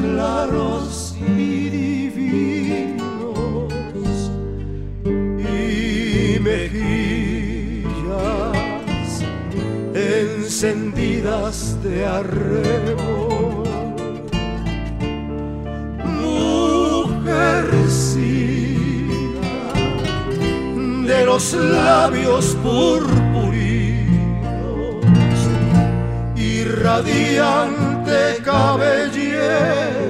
claros y divinos y mejillas encendidas de arrebo. Mujercita de los labios purpurinos y radiante cabellera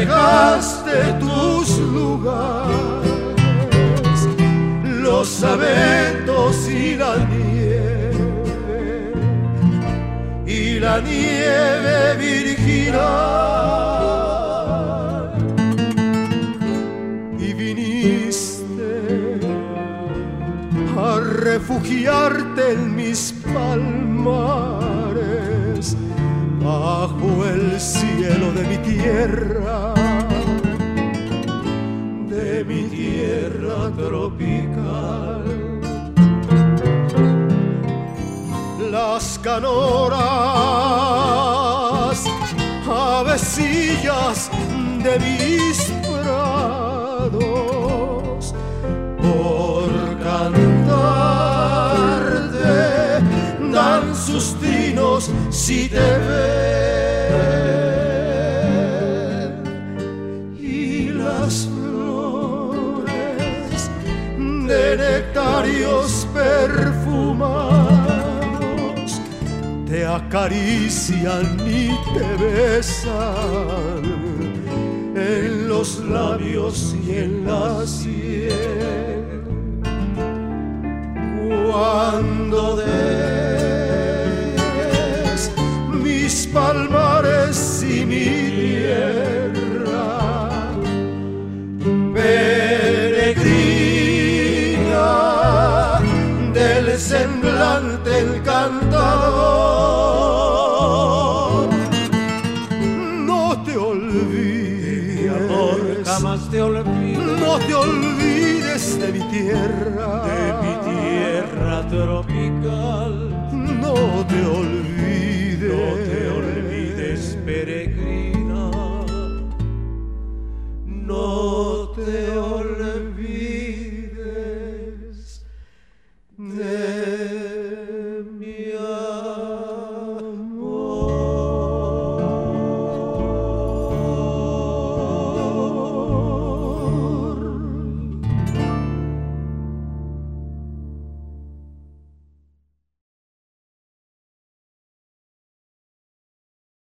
dejaste tus lugares, los abetos y la la nieve virginal, y viniste a refugiarte en mis palmares, bajo el cielo de mi tierra, de mi tierra tropical. Las canoras, avecillas de mis prados, por cantarte dan sus trinos si te ven. Y las flores de nectarios perfumados te acarician y te besan en los labios y en la sien. Cuando des mis palmares y mi tierra, te olvides. No te olvides de mi tierra, de mi tierra tropical. No te olvides, no te olvides, peregrina. No te olvides de